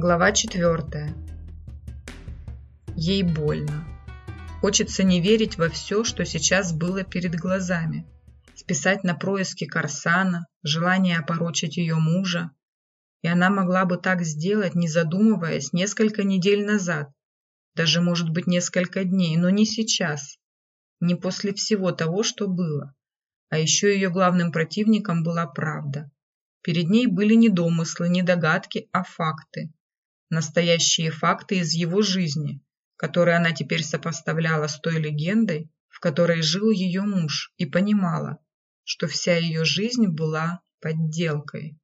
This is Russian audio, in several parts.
Глава четвертая. Ей больно. Хочется не верить во все, что сейчас было перед глазами. Списать на происки Корсана, желание опорочить ее мужа. И она могла бы так сделать, не задумываясь, несколько недель назад. Даже, может быть, несколько дней, но не сейчас. Не после всего того, что было. А еще ее главным противником была правда. Перед ней были не домыслы, не догадки, а факты настоящие факты из его жизни, которые она теперь сопоставляла с той легендой, в которой жил ее муж, и понимала, что вся ее жизнь была подделкой.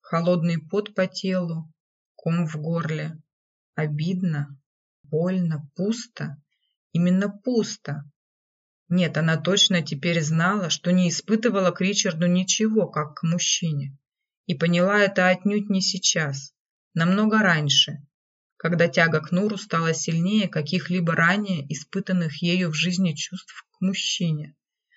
Холодный пот по телу, ком в горле. Обидно, больно, пусто. Именно пусто. Нет, она точно теперь знала, что не испытывала к Ричарду ничего, как к мужчине. И поняла это отнюдь не сейчас намного раньше, когда тяга к Нуру стала сильнее каких-либо ранее испытанных ею в жизни чувств к мужчине.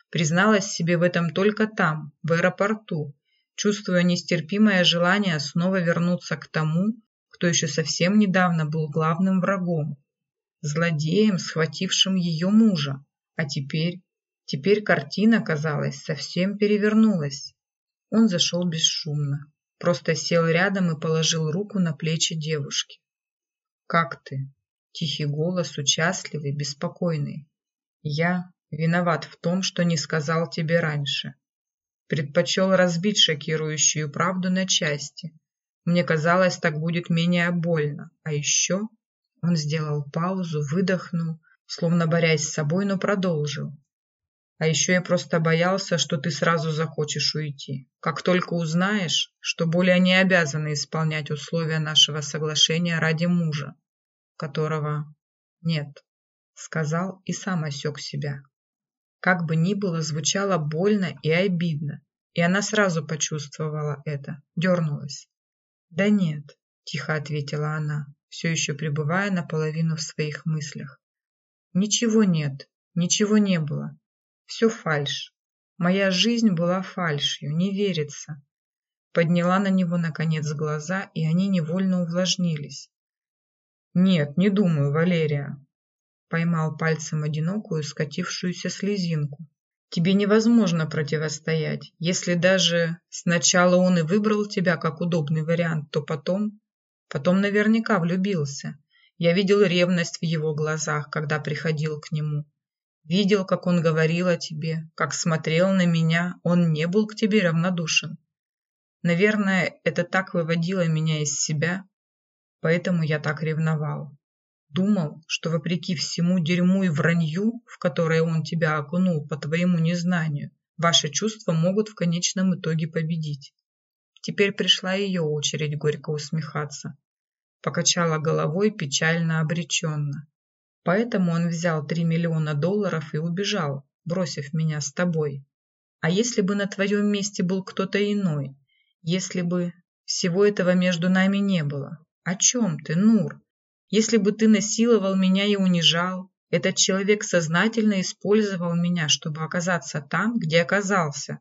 Призналась себе в этом только там, в аэропорту, чувствуя нестерпимое желание снова вернуться к тому, кто еще совсем недавно был главным врагом, злодеем, схватившим ее мужа. А теперь, теперь картина, казалось, совсем перевернулась. Он зашел бесшумно. Просто сел рядом и положил руку на плечи девушки. «Как ты?» Тихий голос, участливый, беспокойный. «Я виноват в том, что не сказал тебе раньше. Предпочел разбить шокирующую правду на части. Мне казалось, так будет менее больно. А еще...» Он сделал паузу, выдохнул, словно борясь с собой, но продолжил. А еще я просто боялся, что ты сразу захочешь уйти. Как только узнаешь, что более не обязаны исполнять условия нашего соглашения ради мужа, которого нет, сказал и сам осек себя. Как бы ни было, звучало больно и обидно, и она сразу почувствовала это, дернулась. «Да нет», – тихо ответила она, все еще пребывая наполовину в своих мыслях. «Ничего нет, ничего не было. Все фальшь. Моя жизнь была фальшью, не верится. Подняла на него, наконец, глаза, и они невольно увлажнились. «Нет, не думаю, Валерия», — поймал пальцем одинокую, скатившуюся слезинку. «Тебе невозможно противостоять. Если даже сначала он и выбрал тебя как удобный вариант, то потом... Потом наверняка влюбился. Я видел ревность в его глазах, когда приходил к нему. Видел, как он говорил о тебе, как смотрел на меня, он не был к тебе равнодушен. Наверное, это так выводило меня из себя, поэтому я так ревновал. Думал, что вопреки всему дерьму и вранью, в которое он тебя окунул по твоему незнанию, ваши чувства могут в конечном итоге победить. Теперь пришла ее очередь горько усмехаться. Покачала головой печально обреченно. Поэтому он взял три миллиона долларов и убежал, бросив меня с тобой. А если бы на твоем месте был кто-то иной? Если бы всего этого между нами не было? О чем ты, Нур? Если бы ты насиловал меня и унижал, этот человек сознательно использовал меня, чтобы оказаться там, где оказался.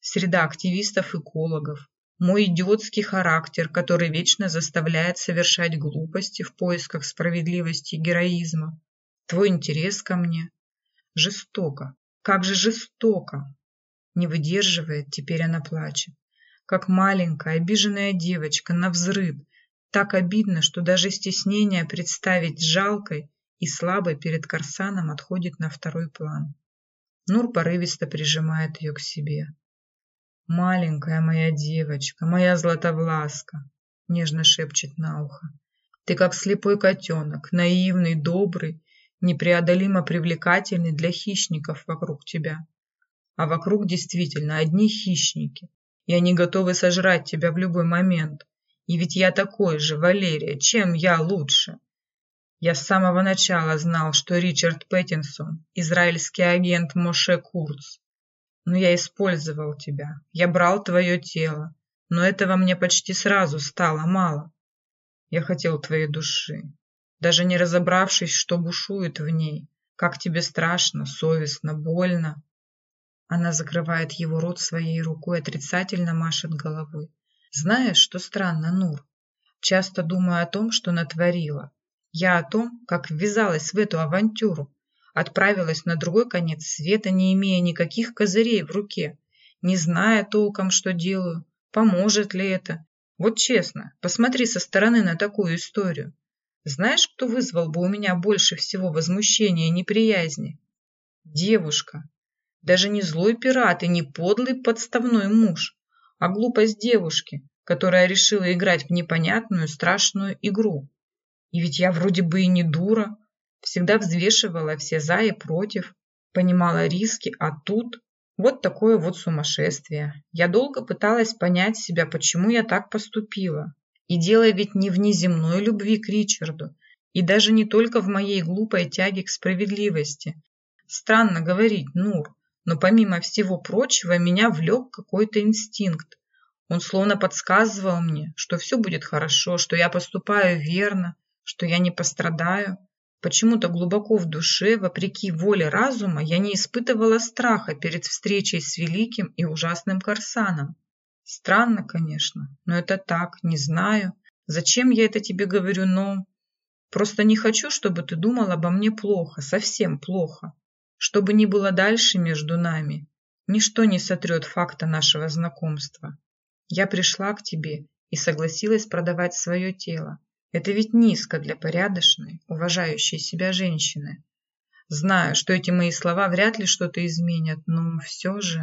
Среда активистов-экологов, мой идиотский характер, который вечно заставляет совершать глупости в поисках справедливости и героизма. Твой интерес ко мне. Жестоко. Как же жестоко. Не выдерживает, теперь она плачет. Как маленькая, обиженная девочка, на взрыв. Так обидно, что даже стеснение представить жалкой и слабой перед Корсаном отходит на второй план. Нур порывисто прижимает ее к себе. «Маленькая моя девочка, моя златовласка», — нежно шепчет на ухо. «Ты как слепой котенок, наивный, добрый, непреодолимо привлекательный для хищников вокруг тебя. А вокруг действительно одни хищники, и они готовы сожрать тебя в любой момент. И ведь я такой же, Валерия, чем я лучше?» Я с самого начала знал, что Ричард Пэттинсон – израильский агент Моше Курц, но я использовал тебя. Я брал твое тело. Но этого мне почти сразу стало мало. Я хотел твоей души. Даже не разобравшись, что бушует в ней. Как тебе страшно, совестно, больно. Она закрывает его рот своей рукой, отрицательно машет головой. Знаешь, что странно, Нур? часто думаю о том, что натворила. Я о том, как ввязалась в эту авантюру, отправилась на другой конец света, не имея никаких козырей в руке, не зная толком, что делаю, поможет ли это. Вот честно, посмотри со стороны на такую историю. Знаешь, кто вызвал бы у меня больше всего возмущения и неприязни? Девушка. Даже не злой пират и не подлый подставной муж, а глупость девушки, которая решила играть в непонятную страшную игру. И ведь я вроде бы и не дура, всегда взвешивала все за и против, понимала риски, а тут вот такое вот сумасшествие. Я долго пыталась понять себя, почему я так поступила. И дело ведь не в неземной любви к Ричарду, и даже не только в моей глупой тяге к справедливости. Странно говорить, Нур, но помимо всего прочего меня влек какой-то инстинкт. Он словно подсказывал мне, что все будет хорошо, что я поступаю верно, что я не пострадаю. Почему-то глубоко в душе, вопреки воле разума, я не испытывала страха перед встречей с великим и ужасным Корсаном. Странно, конечно, но это так, не знаю. Зачем я это тебе говорю, но... Просто не хочу, чтобы ты думал обо мне плохо, совсем плохо. Что бы ни было дальше между нами, ничто не сотрет факта нашего знакомства. Я пришла к тебе и согласилась продавать свое тело. Это ведь низко для порядочной, уважающей себя женщины. Знаю, что эти мои слова вряд ли что-то изменят, но все же...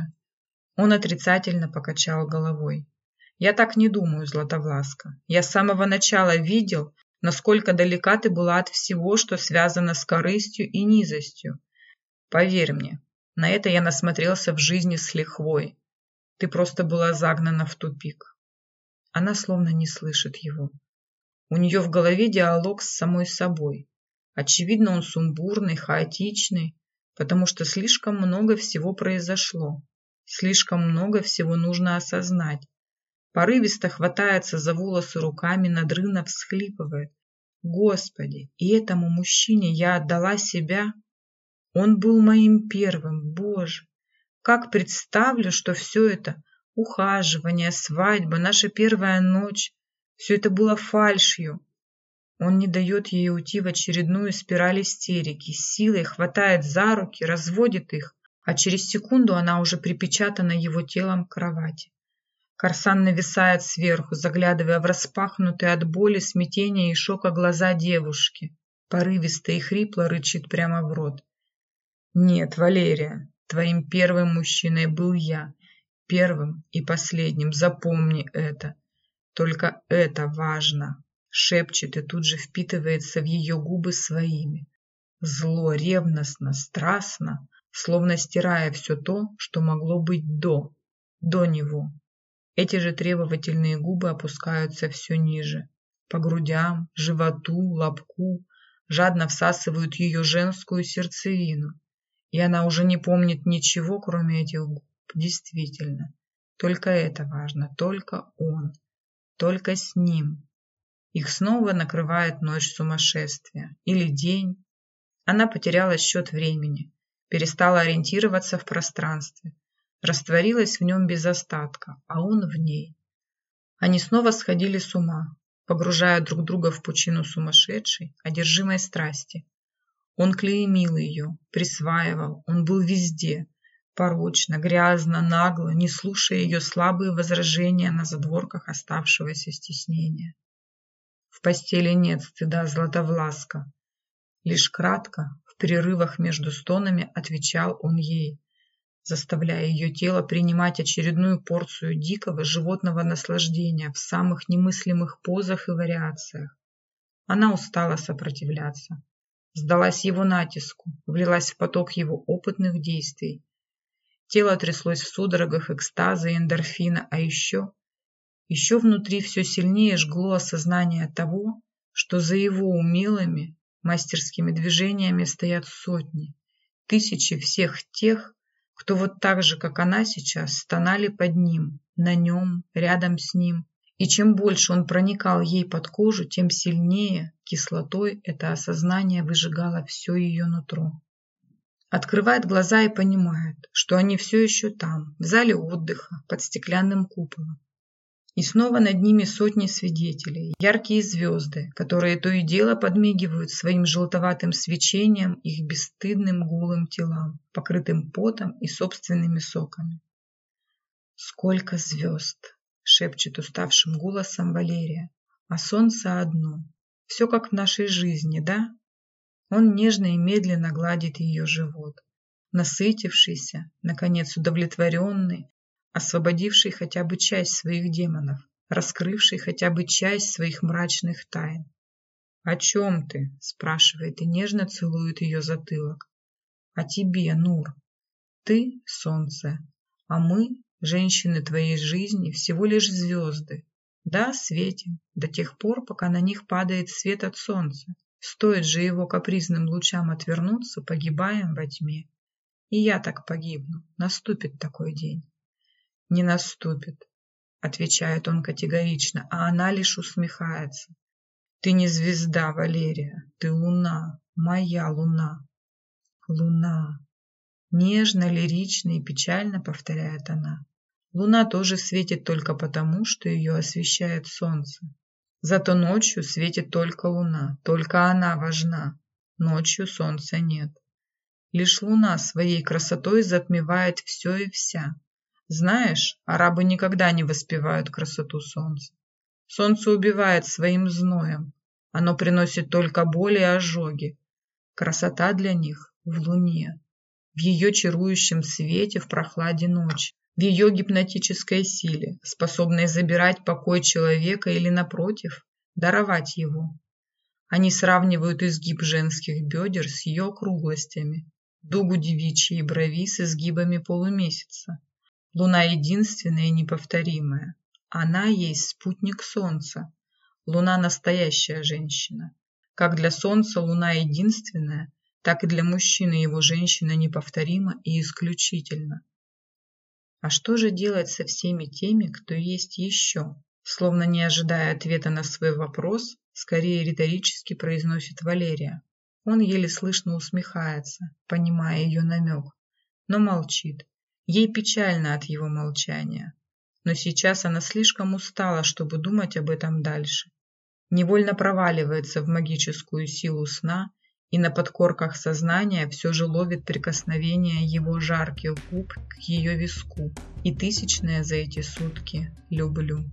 Он отрицательно покачал головой. Я так не думаю, Златовласка. Я с самого начала видел, насколько далека ты была от всего, что связано с корыстью и низостью. Поверь мне, на это я насмотрелся в жизни с лихвой. Ты просто была загнана в тупик. Она словно не слышит его. У нее в голове диалог с самой собой. Очевидно, он сумбурный, хаотичный, потому что слишком много всего произошло. Слишком много всего нужно осознать. Порывисто хватается за волосы руками, надрывно всхлипывает. Господи, и этому мужчине я отдала себя? Он был моим первым, Боже! Как представлю, что все это – ухаживание, свадьба, наша первая ночь все это было фальшью. Он не дает ей уйти в очередную спираль истерики, силой хватает за руки, разводит их, а через секунду она уже припечатана его телом к кровати. Корсан нависает сверху, заглядывая в распахнутые от боли, смятения и шока глаза девушки. Порывисто и хрипло рычит прямо в рот. «Нет, Валерия, твоим первым мужчиной был я. Первым и последним, запомни это. Только это важно, шепчет и тут же впитывается в ее губы своими. Зло, ревностно, страстно, словно стирая все то, что могло быть до, до него. Эти же требовательные губы опускаются все ниже, по грудям, животу, лобку, жадно всасывают ее женскую сердцевину. И она уже не помнит ничего, кроме этих губ. Действительно, только это важно, только он только с ним. Их снова накрывает ночь сумасшествия. Или день. Она потеряла счет времени, перестала ориентироваться в пространстве, растворилась в нем без остатка, а он в ней. Они снова сходили с ума, погружая друг друга в пучину сумасшедшей, одержимой страсти. Он клеймил ее, присваивал, он был везде, порочно, грязно, нагло, не слушая ее слабые возражения на задворках оставшегося стеснения. В постели нет стыда Златовласка. Лишь кратко, в перерывах между стонами, отвечал он ей, заставляя ее тело принимать очередную порцию дикого животного наслаждения в самых немыслимых позах и вариациях. Она устала сопротивляться, сдалась его натиску, влилась в поток его опытных действий, Тело тряслось в судорогах экстаза и эндорфина, а еще... Еще внутри все сильнее жгло осознание того, что за его умелыми, мастерскими движениями стоят сотни, тысячи всех тех, кто вот так же, как она сейчас, стонали под ним, на нем, рядом с ним. И чем больше он проникал ей под кожу, тем сильнее кислотой это осознание выжигало все ее нутро. Открывает глаза и понимает, что они все еще там, в зале отдыха, под стеклянным куполом. И снова над ними сотни свидетелей, яркие звезды, которые то и дело подмигивают своим желтоватым свечением их бесстыдным голым телам, покрытым потом и собственными соками. «Сколько звезд!» — шепчет уставшим голосом Валерия. «А солнце одно. Все как в нашей жизни, да?» Он нежно и медленно гладит ее живот. Насытившийся, наконец удовлетворенный, освободивший хотя бы часть своих демонов, раскрывший хотя бы часть своих мрачных тайн. «О чем ты?» – спрашивает и нежно целует ее затылок. «О тебе, Нур. Ты – солнце, а мы, женщины твоей жизни, всего лишь звезды. Да, светим, до тех пор, пока на них падает свет от солнца. Стоит же его капризным лучам отвернуться, погибаем во тьме. И я так погибну, наступит такой день. «Не наступит», — отвечает он категорично, а она лишь усмехается. «Ты не звезда, Валерия, ты луна, моя луна». «Луна», — нежно, лирично и печально повторяет она. Луна тоже светит только потому, что ее освещает солнце. Зато ночью светит только луна, только она важна. Ночью солнца нет. Лишь луна своей красотой затмевает все и вся. Знаешь, арабы никогда не воспевают красоту солнца. Солнце убивает своим зноем. Оно приносит только боль и ожоги. Красота для них в луне, в ее чарующем свете в прохладе ночи, в ее гипнотической силе, способной забирать покой человека или, напротив, даровать его. Они сравнивают изгиб женских бедер с ее округлостями, дугу девичьей брови с изгибами полумесяца, Луна единственная и неповторимая. Она есть спутник Солнца. Луна – настоящая женщина. Как для Солнца Луна единственная, так и для мужчины его женщина неповторима и исключительна. А что же делать со всеми теми, кто есть еще? Словно не ожидая ответа на свой вопрос, скорее риторически произносит Валерия. Он еле слышно усмехается, понимая ее намек, но молчит, Ей печально от его молчания. Но сейчас она слишком устала, чтобы думать об этом дальше. Невольно проваливается в магическую силу сна и на подкорках сознания все же ловит прикосновение его жарких губ к ее виску и тысячное за эти сутки «люблю».